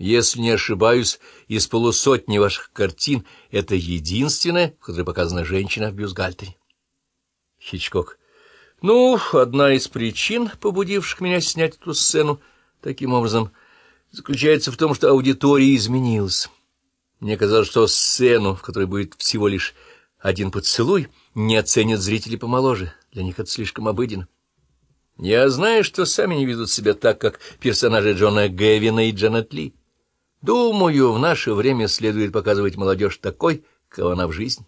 Если не ошибаюсь, из полусотни ваших картин это единственная, в которой показана женщина в бюстгальтере. Хичкок. Ну, одна из причин, побудивших меня снять эту сцену таким образом, заключается в том, что аудитория изменилась. Мне казалось, что сцену, в которой будет всего лишь один поцелуй, не оценят зрители помоложе. Для них это слишком обыденно. Я знаю, что сами не ведут себя так, как персонажи Джона Гэвина и Джанет Ли. Думаю, в наше время следует показывать молодежь такой, кого она в жизни.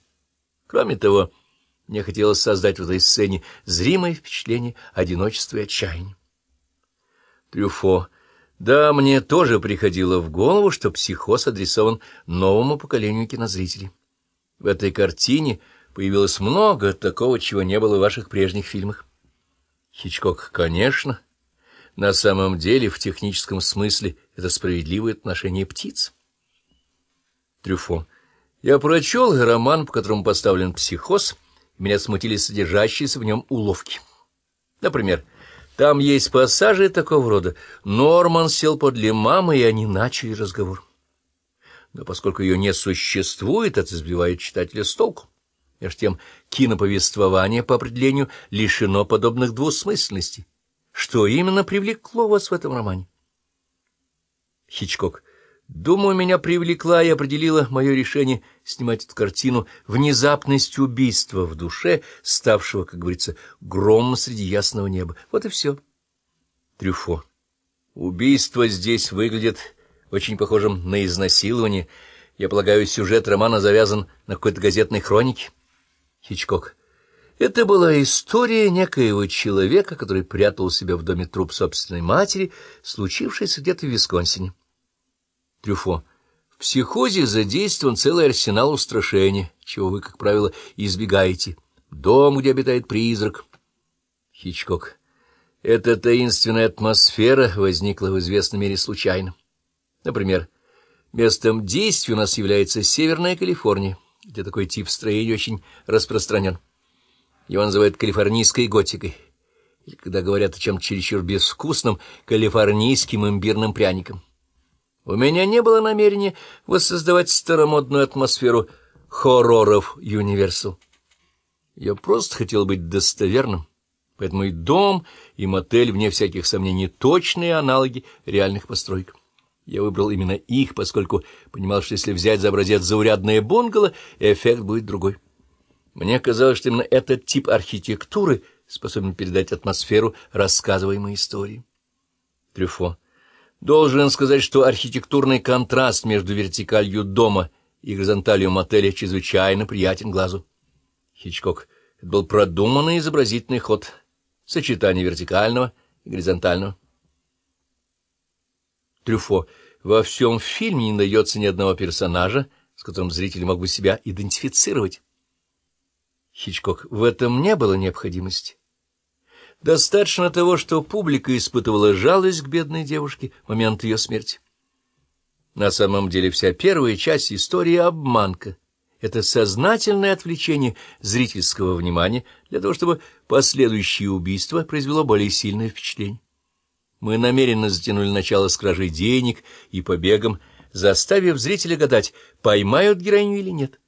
Кроме того, мне хотелось создать в этой сцене зримое впечатление одиночества и отчаяния. Трюфо. Да, мне тоже приходило в голову, что психоз адресован новому поколению кинозрителей. В этой картине появилось много такого, чего не было в ваших прежних фильмах. Хичкок, конечно. На самом деле, в техническом смысле, это справедливое отношение птиц. Трюфо. Я прочел роман, по которому поставлен психоз, меня смутили содержащиеся в нем уловки. Например, там есть пассажи такого рода. Норман сел подле мамы, и они начали разговор. Но поскольку ее не существует, это сбивает читателя с толку. Между тем, киноповествование по определению лишено подобных двусмысленностей. Что именно привлекло вас в этом романе? Хичкок. Думаю, меня привлекла и определила мое решение снимать эту картину внезапность убийства в душе, ставшего, как говорится, громом среди ясного неба. Вот и все. Трюфо. Убийство здесь выглядит очень похожим на изнасилование. Я полагаю, сюжет романа завязан на какой-то газетной хронике. Хичкок. Это была история некоего человека, который прятал у себя в доме труп собственной матери, случившийся где-то в Висконсине. Трюфо. В психозе задействован целый арсенал устрашения, чего вы, как правило, избегаете. Дом, где обитает призрак. Хичкок. Эта таинственная атмосфера возникла в известной мере случайно. Например, местом действия у нас является Северная Калифорния, где такой тип строения очень распространен. Его называют калифорнийской готикой, или, когда говорят о чем-то чересчур безвкусном, калифорнийским имбирным пряником. У меня не было намерения воссоздавать старомодную атмосферу хорроров Юниверсал. Я просто хотел быть достоверным, поэтому и дом, и мотель, вне всяких сомнений, точные аналоги реальных построек. Я выбрал именно их, поскольку понимал, что если взять за образец заурядное бунгало, эффект будет другой. Мне казалось, что именно этот тип архитектуры способен передать атмосферу рассказываемой истории. Трюфо. Должен сказать, что архитектурный контраст между вертикалью дома и горизонталью мотеля чрезвычайно приятен глазу. Хичкок. Это был продуманный изобразительный ход, сочетание вертикального и горизонтального. Трюфо. Во всем фильме не дается ни одного персонажа, с которым зритель мог бы себя идентифицировать. Хичкок. В этом не было необходимости. Достаточно того, что публика испытывала жалость к бедной девушке в момент ее смерти. На самом деле вся первая часть истории — обманка. Это сознательное отвлечение зрительского внимания для того, чтобы последующее убийство произвело более сильное впечатление. Мы намеренно затянули начало с кражей денег и побегом, заставив зрителя гадать, поймают героиню или нет.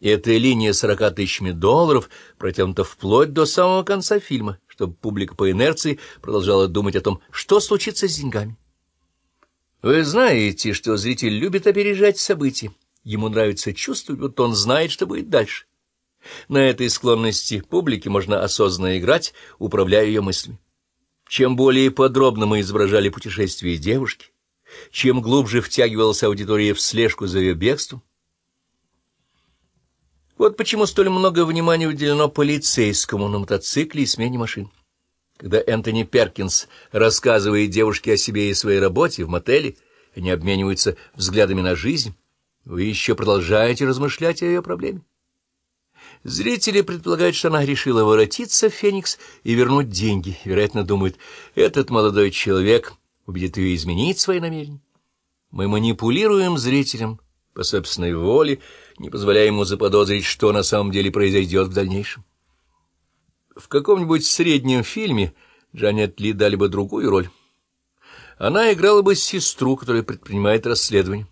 Эта линия сорока тысячами долларов протянута вплоть до самого конца фильма чтобы публика по инерции продолжала думать о том, что случится с деньгами. Вы знаете, что зритель любит опережать события. Ему нравится чувствовать, будто он знает, что будет дальше. На этой склонности публики можно осознанно играть, управляя ее мыслями. Чем более подробно мы изображали путешествие девушки, чем глубже втягивалась аудитория в слежку за ее бегством, вот почему столь много внимания уделено полицейскому на мотоцикле и смене машин. Когда Энтони Перкинс рассказывает девушке о себе и своей работе в мотеле, они обмениваются взглядами на жизнь, вы еще продолжаете размышлять о ее проблеме. Зрители предполагают, что она решила воротиться в Феникс и вернуть деньги. Вероятно, думают, этот молодой человек убедит ее изменить свои намерения. Мы манипулируем зрителем по собственной воле, не позволяя ему заподозрить, что на самом деле произойдет в дальнейшем. В каком-нибудь среднем фильме Джанет Ли дали бы другую роль. Она играла бы сестру, которая предпринимает расследование.